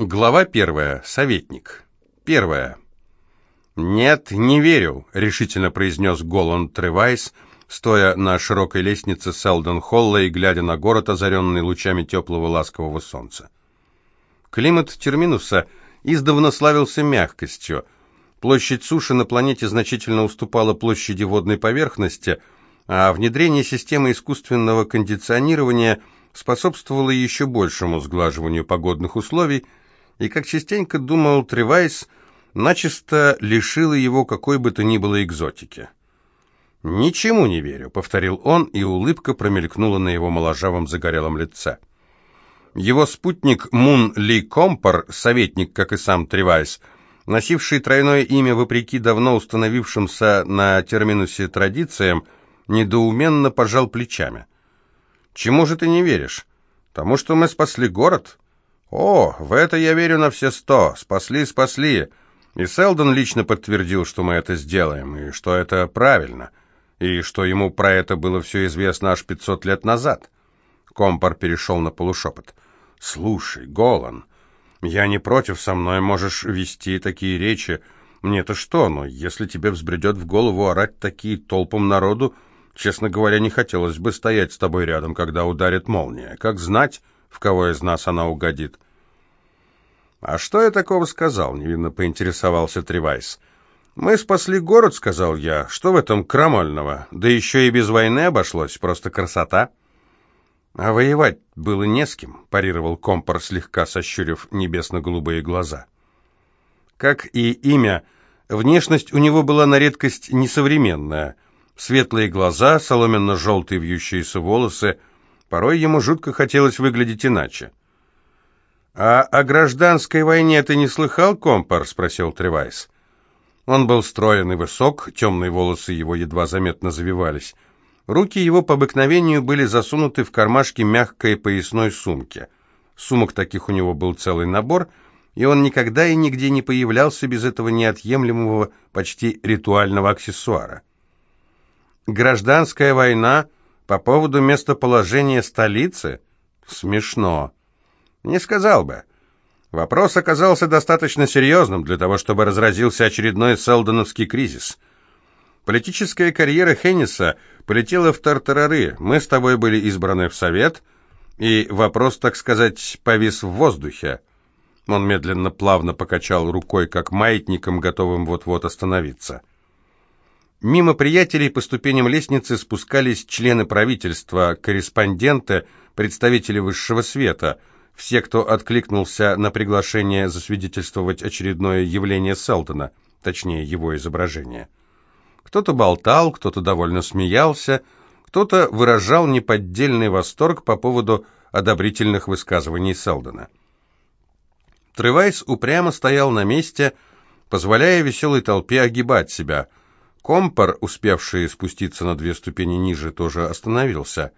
Глава первая. Советник. Первая. «Нет, не верю», — решительно произнес Голланд Тревайс, стоя на широкой лестнице Селдон-Холла и глядя на город, озаренный лучами теплого ласкового солнца. Климат Терминуса издавна славился мягкостью. Площадь суши на планете значительно уступала площади водной поверхности, а внедрение системы искусственного кондиционирования способствовало еще большему сглаживанию погодных условий, и, как частенько думал Тревайс, начисто лишила его какой бы то ни было экзотики. «Ничему не верю», — повторил он, и улыбка промелькнула на его моложавом загорелом лице. Его спутник Мун Ли Компар, советник, как и сам Тревайс, носивший тройное имя вопреки давно установившимся на терминусе традициям, недоуменно пожал плечами. «Чему же ты не веришь? Тому, что мы спасли город?» «О, в это я верю на все сто. Спасли, спасли. И Селдон лично подтвердил, что мы это сделаем, и что это правильно, и что ему про это было все известно аж пятьсот лет назад». Компар перешел на полушепот. «Слушай, Голан, я не против, со мной можешь вести такие речи. Мне-то что, но если тебе взбредет в голову орать такие толпам народу, честно говоря, не хотелось бы стоять с тобой рядом, когда ударит молния. Как знать...» в кого из нас она угодит. «А что я такого сказал?» — невинно поинтересовался Тревайс. «Мы спасли город», — сказал я. «Что в этом крамольного? Да еще и без войны обошлось, просто красота». «А воевать было не с кем», — парировал Компор, слегка сощурив небесно-голубые глаза. Как и имя, внешность у него была на редкость несовременная. Светлые глаза, соломенно-желтые вьющиеся волосы, Порой ему жутко хотелось выглядеть иначе. «А о гражданской войне ты не слыхал, компар?» — спросил Тревайс. Он был строен и высок, темные волосы его едва заметно завивались. Руки его по обыкновению были засунуты в кармашки мягкой поясной сумки. Сумок таких у него был целый набор, и он никогда и нигде не появлялся без этого неотъемлемого, почти ритуального аксессуара. Гражданская война по поводу местоположения столицы? Смешно. Не сказал бы. Вопрос оказался достаточно серьезным для того, чтобы разразился очередной селдоновский кризис. Политическая карьера Хенниса полетела в тартарары. Мы с тобой были избраны в совет, и вопрос, так сказать, повис в воздухе. Он медленно, плавно покачал рукой, как маятником, готовым вот-вот остановиться. Мимо приятелей по ступеням лестницы спускались члены правительства, корреспонденты, представители высшего света, все, кто откликнулся на приглашение засвидетельствовать очередное явление Селтона, точнее его изображение. Кто-то болтал, кто-то довольно смеялся, кто-то выражал неподдельный восторг по поводу одобрительных высказываний Селдона. Тревайс упрямо стоял на месте, позволяя веселой толпе огибать себя – Компар, успевший спуститься на две ступени ниже, тоже остановился.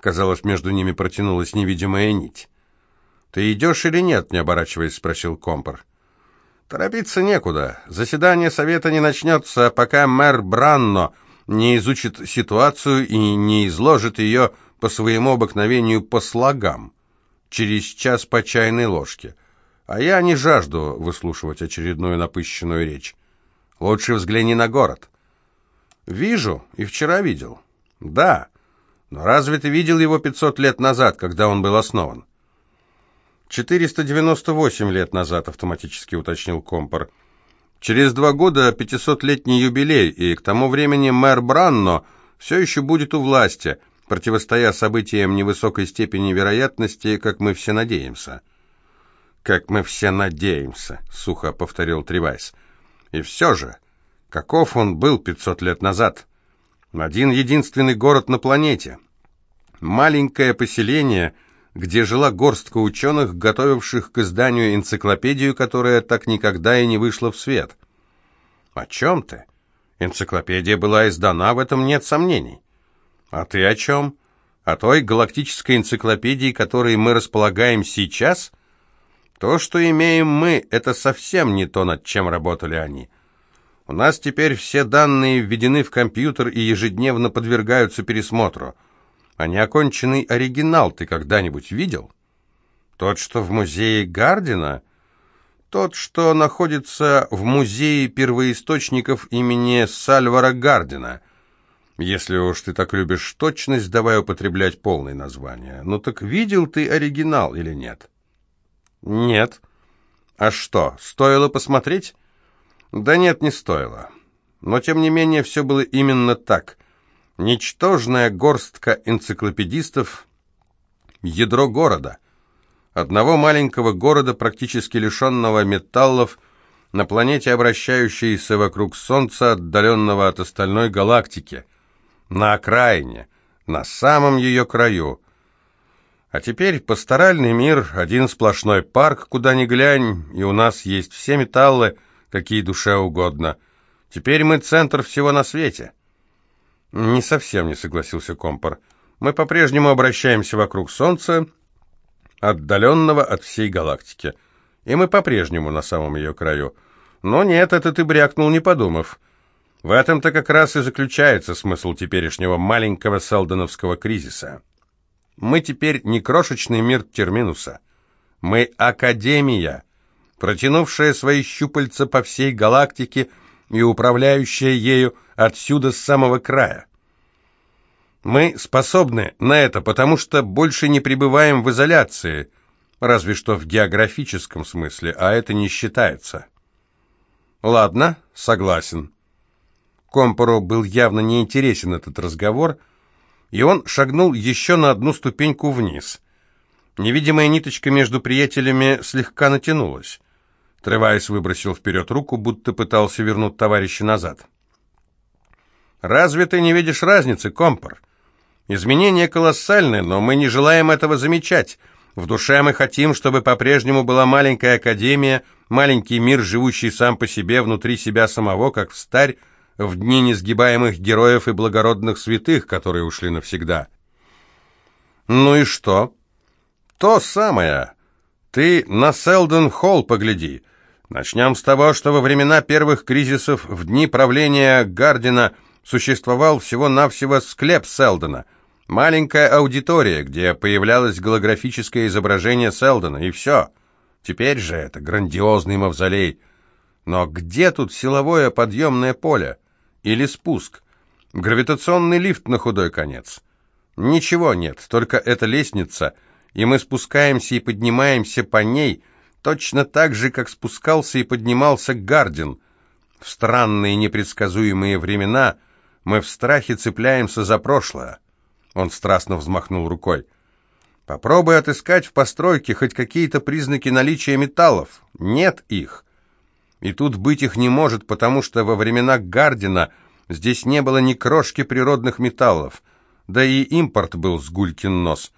Казалось, между ними протянулась невидимая нить. «Ты идешь или нет?» — не оборачиваясь, спросил Компар. «Торопиться некуда. Заседание совета не начнется, пока мэр Бранно не изучит ситуацию и не изложит ее по своему обыкновению по слогам, через час по чайной ложке. А я не жажду выслушивать очередную напыщенную речь. Лучше взгляни на город». «Вижу, и вчера видел». «Да, но разве ты видел его 500 лет назад, когда он был основан?» «498 лет назад», — автоматически уточнил Компор. «Через два года 500-летний юбилей, и к тому времени мэр Бранно все еще будет у власти, противостоя событиям невысокой степени вероятности, как мы все надеемся». «Как мы все надеемся», — сухо повторил Тревайс. «И все же, Каков он был 500 лет назад? Один единственный город на планете. Маленькое поселение, где жила горстка ученых, готовивших к изданию энциклопедию, которая так никогда и не вышла в свет. О чем ты? Энциклопедия была издана, в этом нет сомнений. А ты о чем? О той галактической энциклопедии, которой мы располагаем сейчас? То, что имеем мы, это совсем не то, над чем работали они. У нас теперь все данные введены в компьютер и ежедневно подвергаются пересмотру. А неоконченный оригинал ты когда-нибудь видел? Тот, что в музее Гардина? тот, что находится в музее первоисточников имени Сальвара Гардина. Если уж ты так любишь точность, давай употреблять полное название. Ну так видел ты оригинал или нет? Нет. А что, стоило посмотреть? Да нет, не стоило. Но тем не менее все было именно так. Ничтожная горстка энциклопедистов, ядро города. Одного маленького города, практически лишенного металлов, на планете, обращающейся вокруг Солнца, отдаленного от остальной галактики. На окраине, на самом ее краю. А теперь пасторальный мир, один сплошной парк, куда ни глянь, и у нас есть все металлы, какие душе угодно. Теперь мы центр всего на свете. «Не совсем не согласился Компор. Мы по-прежнему обращаемся вокруг Солнца, отдаленного от всей галактики. И мы по-прежнему на самом ее краю. Но нет, это ты брякнул, не подумав. В этом-то как раз и заключается смысл теперешнего маленького селдоновского кризиса. Мы теперь не крошечный мир Терминуса. Мы Академия, протянувшая свои щупальца по всей галактике и управляющая ею отсюда с самого края. Мы способны на это, потому что больше не пребываем в изоляции, разве что в географическом смысле, а это не считается. Ладно, согласен. Компору был явно неинтересен этот разговор, и он шагнул еще на одну ступеньку вниз. Невидимая ниточка между приятелями слегка натянулась. Тревайс выбросил вперед руку, будто пытался вернуть товарища назад. «Разве ты не видишь разницы, компор? Изменения колоссальны, но мы не желаем этого замечать. В душе мы хотим, чтобы по-прежнему была маленькая академия, маленький мир, живущий сам по себе, внутри себя самого, как в старь, в дни несгибаемых героев и благородных святых, которые ушли навсегда». «Ну и что?» «То самое. Ты на Селден-Холл погляди». Начнем с того, что во времена первых кризисов, в дни правления Гардина, существовал всего-навсего склеп Селдона, маленькая аудитория, где появлялось голографическое изображение Селдона, и все. Теперь же это грандиозный мавзолей. Но где тут силовое подъемное поле? Или спуск? Гравитационный лифт на худой конец? Ничего нет, только эта лестница, и мы спускаемся и поднимаемся по ней, точно так же, как спускался и поднимался Гардин. В странные непредсказуемые времена – мы в страхе цепляемся за прошлое. Он страстно взмахнул рукой. Попробуй отыскать в постройке хоть какие-то признаки наличия металлов. Нет их. И тут быть их не может, потому что во времена Гардина здесь не было ни крошки природных металлов. Да и импорт был с гулькин нос.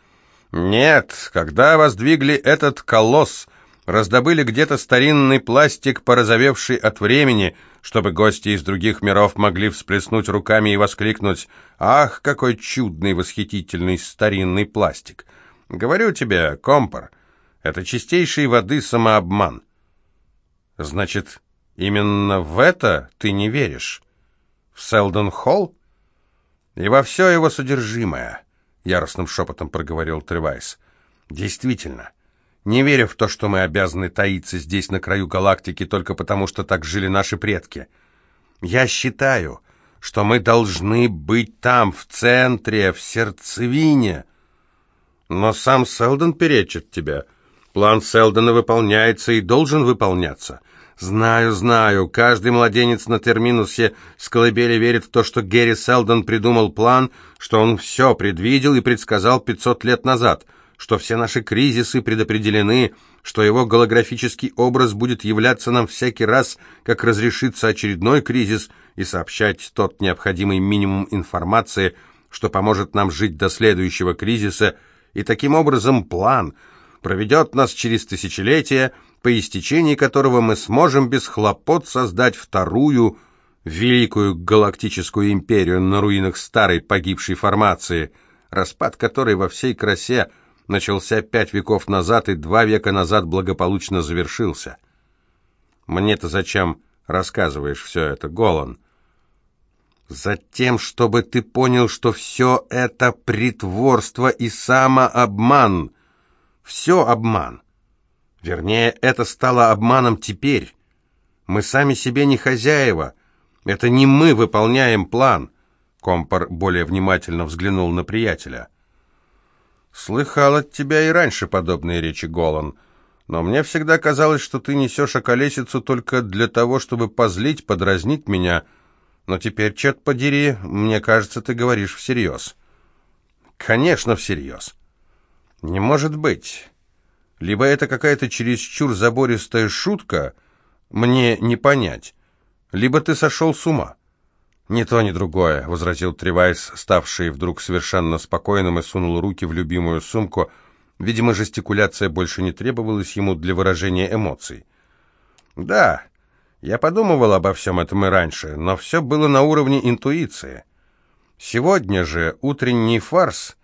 Нет, когда воздвигли этот колосс, раздобыли где-то старинный пластик, порозовевший от времени, чтобы гости из других миров могли всплеснуть руками и воскликнуть «Ах, какой чудный, восхитительный старинный пластик!» Говорю тебе, компор, это чистейшей воды самообман. Значит, именно в это ты не веришь? В Селдон-Холл? И во все его содержимое, яростным шепотом проговорил Тревайс. Действительно, — не верю в то, что мы обязаны таиться здесь, на краю галактики, только потому, что так жили наши предки. Я считаю, что мы должны быть там, в центре, в сердцевине. Но сам Селдон перечит тебя. План Селдона выполняется и должен выполняться. Знаю, знаю, каждый младенец на терминусе с колыбели верит в то, что Герри Селдон придумал план, что он все предвидел и предсказал 500 лет назад — что все наши кризисы предопределены, что его голографический образ будет являться нам всякий раз, как разрешится очередной кризис, и сообщать тот необходимый минимум информации, что поможет нам жить до следующего кризиса, и таким образом план проведет нас через тысячелетия, по истечении которого мы сможем без хлопот создать вторую великую галактическую империю на руинах старой погибшей формации, распад которой во всей красе – начался пять веков назад и два века назад благополучно завершился. Мне-то зачем рассказываешь все это, Голан? Затем, чтобы ты понял, что все это притворство и самообман. Все обман. Вернее, это стало обманом теперь. Мы сами себе не хозяева. Это не мы выполняем план. Компар более внимательно взглянул на приятеля. «Слыхал от тебя и раньше подобные речи, Голан, но мне всегда казалось, что ты несешь околесицу только для того, чтобы позлить, подразнить меня. Но теперь, черт подери, мне кажется, ты говоришь всерьез». «Конечно, всерьез». «Не может быть. Либо это какая-то чересчур забористая шутка, мне не понять, либо ты сошел с ума». «Ни то, ни другое», — возразил Тревайс, ставший вдруг совершенно спокойным, и сунул руки в любимую сумку. Видимо, жестикуляция больше не требовалась ему для выражения эмоций. «Да, я подумывал обо всем этом и раньше, но все было на уровне интуиции. Сегодня же утренний фарс,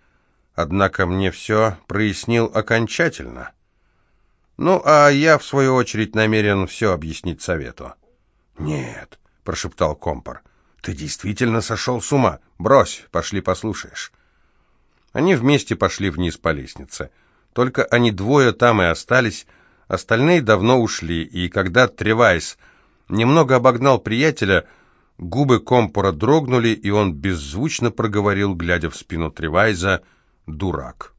однако мне все прояснил окончательно. Ну, а я, в свою очередь, намерен все объяснить совету». «Нет», — прошептал Компор, — «Ты действительно сошел с ума? Брось, пошли послушаешь». Они вместе пошли вниз по лестнице. Только они двое там и остались, остальные давно ушли, и когда Тревайс немного обогнал приятеля, губы Компора дрогнули, и он беззвучно проговорил, глядя в спину Тревайза, «Дурак».